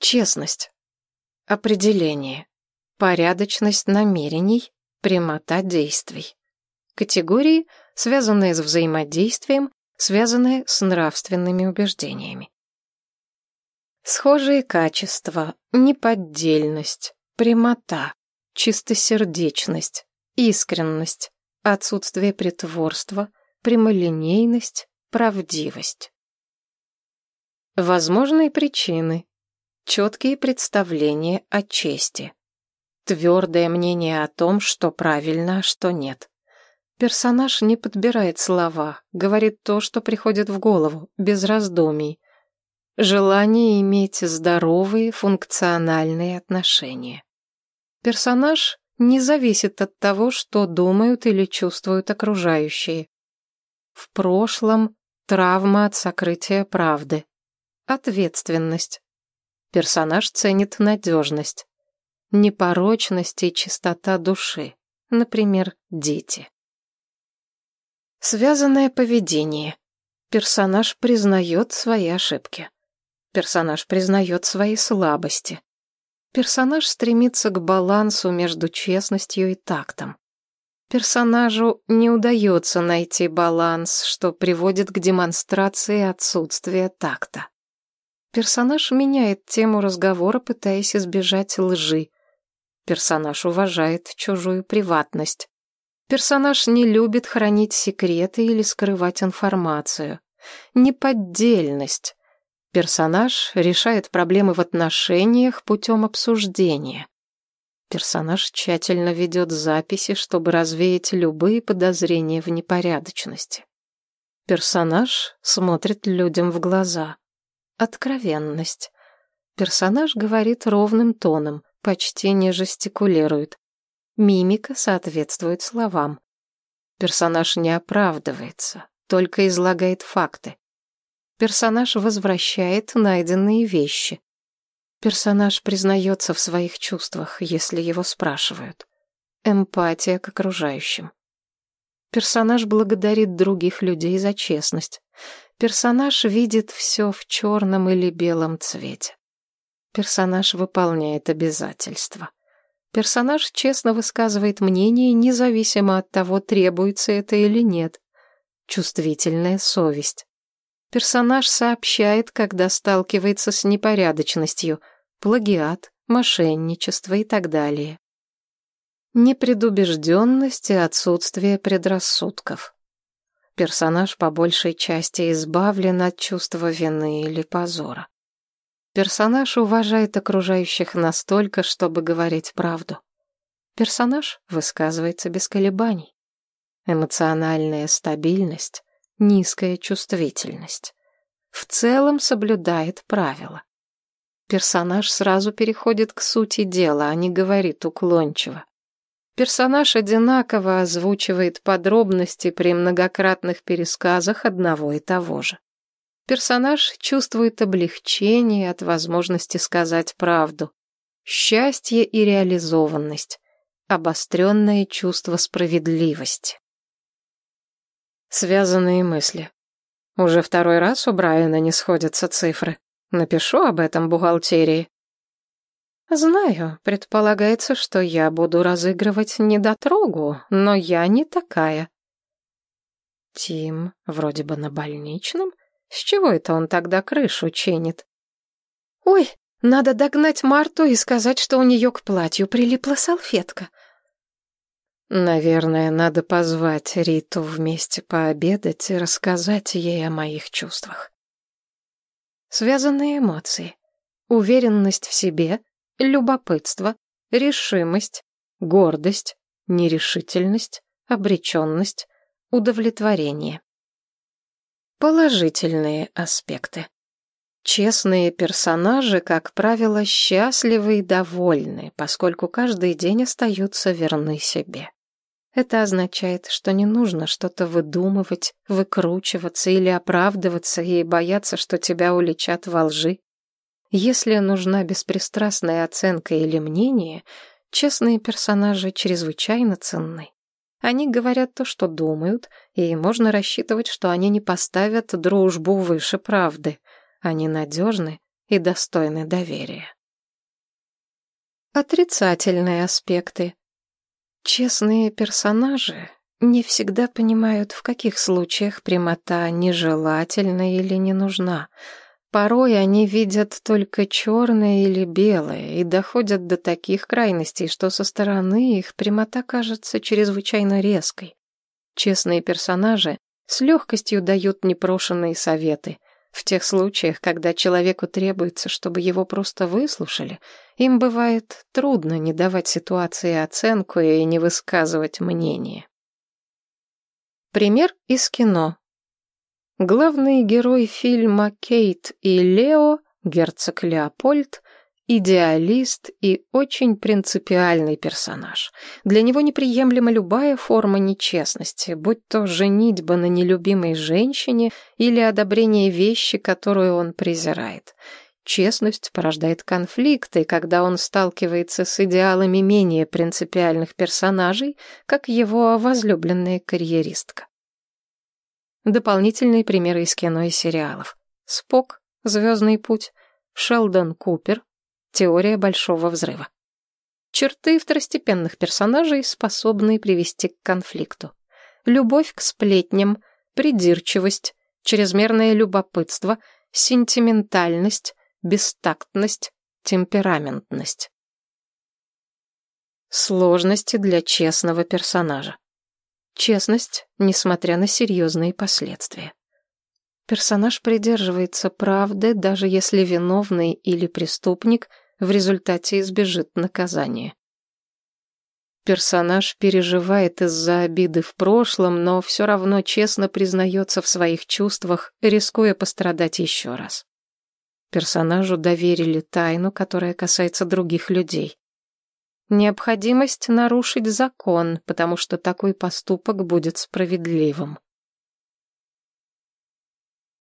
Честность. Определение. Порядочность намерений, прямота действий. Категории, связанные с взаимодействием, связанные с нравственными убеждениями. Схожие качества, неподдельность, прямота, чистосердечность, искренность, отсутствие притворства, прямолинейность, правдивость. Возможные причины. Четкие представления о чести. Твердое мнение о том, что правильно, а что нет. Персонаж не подбирает слова, говорит то, что приходит в голову, без раздумий. Желание иметь здоровые, функциональные отношения. Персонаж не зависит от того, что думают или чувствуют окружающие. В прошлом травма от сокрытия правды. Ответственность. Персонаж ценит надежность. Непорочность и чистота души. Например, дети. Связанное поведение. Персонаж признает свои ошибки. Персонаж признает свои слабости. Персонаж стремится к балансу между честностью и тактом. Персонажу не удается найти баланс, что приводит к демонстрации отсутствия такта. Персонаж меняет тему разговора, пытаясь избежать лжи. Персонаж уважает чужую приватность. Персонаж не любит хранить секреты или скрывать информацию. Неподдельность. Персонаж решает проблемы в отношениях путем обсуждения. Персонаж тщательно ведет записи, чтобы развеять любые подозрения в непорядочности. Персонаж смотрит людям в глаза. Откровенность. Персонаж говорит ровным тоном, почти не жестикулирует. Мимика соответствует словам. Персонаж не оправдывается, только излагает факты. Персонаж возвращает найденные вещи. Персонаж признается в своих чувствах, если его спрашивают. Эмпатия к окружающим. Персонаж благодарит других людей за честность. Персонаж видит все в черном или белом цвете. Персонаж выполняет обязательства. Персонаж честно высказывает мнение, независимо от того, требуется это или нет. Чувствительная совесть. Персонаж сообщает, когда сталкивается с непорядочностью, плагиат, мошенничество и так далее. Непредубежденность и отсутствие предрассудков. Персонаж по большей части избавлен от чувства вины или позора. Персонаж уважает окружающих настолько, чтобы говорить правду. Персонаж высказывается без колебаний. Эмоциональная стабильность низкая чувствительность. В целом соблюдает правила. Персонаж сразу переходит к сути дела, а не говорит уклончиво. Персонаж одинаково озвучивает подробности при многократных пересказах одного и того же. Персонаж чувствует облегчение от возможности сказать правду, счастье и реализованность, обостренное чувство справедливости. Связанные мысли. Уже второй раз у Брайана не сходятся цифры. Напишу об этом бухгалтерии. Знаю, предполагается, что я буду разыгрывать недотрогу, но я не такая. Тим вроде бы на больничном. С чего это он тогда крышу чинит? Ой, надо догнать Марту и сказать, что у нее к платью прилипла салфетка. Наверное, надо позвать Риту вместе пообедать и рассказать ей о моих чувствах. Связанные эмоции. Уверенность в себе, любопытство, решимость, гордость, нерешительность, обреченность, удовлетворение. Положительные аспекты. Честные персонажи, как правило, счастливы и довольны, поскольку каждый день остаются верны себе. Это означает, что не нужно что-то выдумывать, выкручиваться или оправдываться и бояться, что тебя уличат во лжи. Если нужна беспристрастная оценка или мнение, честные персонажи чрезвычайно ценны. Они говорят то, что думают, и можно рассчитывать, что они не поставят дружбу выше правды. Они надежны и достойны доверия. Отрицательные аспекты. Честные персонажи не всегда понимают, в каких случаях прямота нежелательна или не нужна. Порой они видят только черное или белое и доходят до таких крайностей, что со стороны их прямота кажется чрезвычайно резкой. Честные персонажи с легкостью дают непрошенные советы. В тех случаях, когда человеку требуется, чтобы его просто выслушали, им бывает трудно не давать ситуации оценку и не высказывать мнение. Пример из кино. Главный герой фильма «Кейт и Лео», герцог Леопольд, идеалист и очень принципиальный персонаж. Для него неприемлема любая форма нечестности, будь то женитьба на нелюбимой женщине или одобрение вещи, которую он презирает. Честность порождает конфликты, когда он сталкивается с идеалами менее принципиальных персонажей, как его возлюбленная карьеристка. Дополнительные примеры из кино и сериалов. Спок, Звездный путь, Шелдон Купер, Теория Большого Взрыва. Черты второстепенных персонажей, способные привести к конфликту. Любовь к сплетням, придирчивость, чрезмерное любопытство, сентиментальность, бестактность, темпераментность. Сложности для честного персонажа. Честность, несмотря на серьезные последствия. Персонаж придерживается правды, даже если виновный или преступник в результате избежит наказания. Персонаж переживает из-за обиды в прошлом, но все равно честно признается в своих чувствах, рискуя пострадать еще раз. Персонажу доверили тайну, которая касается других людей. Необходимость нарушить закон, потому что такой поступок будет справедливым.